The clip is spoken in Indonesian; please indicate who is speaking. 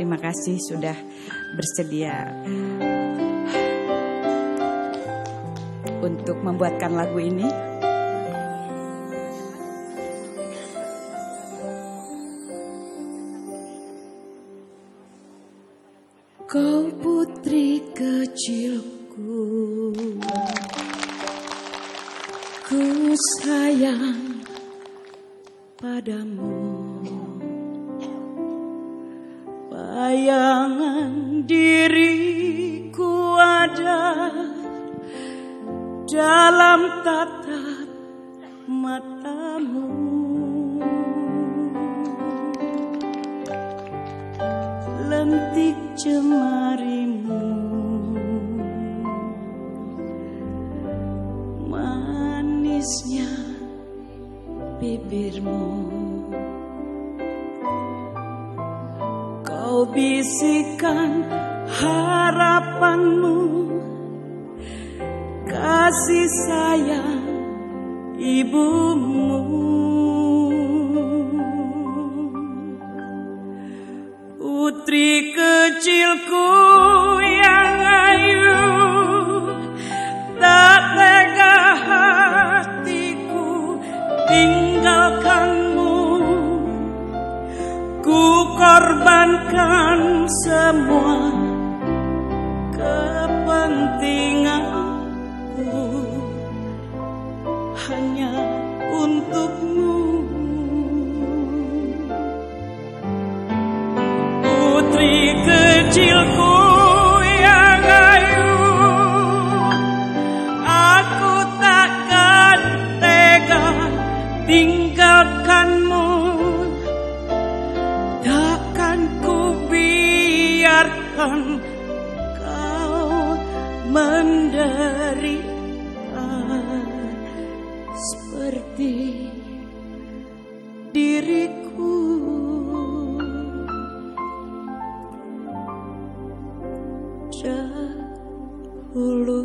Speaker 1: Terima kasih sudah bersedia untuk membuatkan lagu ini. Kau putri kecilku Ku sayang padamu Bayangan diriku ada Dalam tatap matamu. Lentik jemarimu Manisnya bibirmu bisikan harapanmu Kasih sayang ibumu. Putri kecilku yang ayu Tak tega hatiku tinggalkanmu Ku korbankan semua kepentinganku. Hanya untukmu. Putri kecilku yang ayu Aku takkan tega tinggalkanmu biarkan kau menderita Seperti diriku. Dahulu